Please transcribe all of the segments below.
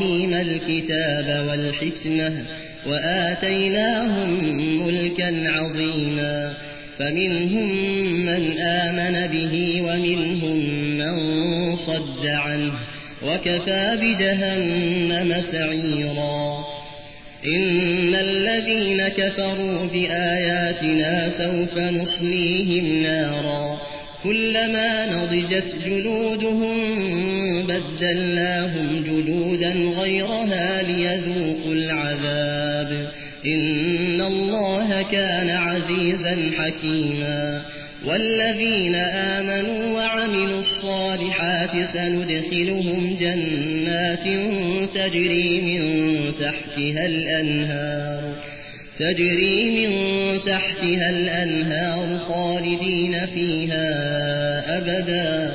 إبراهيم الكتاب والحكمة وآتيناهم ملكا عظيما فمنهم من آمن به ومنهم من صد عنه وكفى بجهنم سعيرا إن الذين كفروا بآياتنا سوف نصليهم نارا كلما نضجت جلودهم بدلناهم جلودا غيرها ليذوقوا العذاب إن الله كان عزيزا حكيما والذين آمنوا وعملوا الصالحات سندخلهم جنات تجري من تحتها الأنهار تجري من تحتها الأنهار خالدين فيها أبدا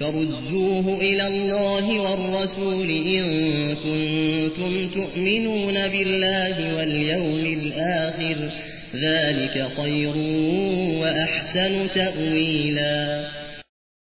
فردوه إلى الله والرسول إن كنتم تؤمنون بالله واليوم الآخر. ذلك خير وأحسن تأويلا.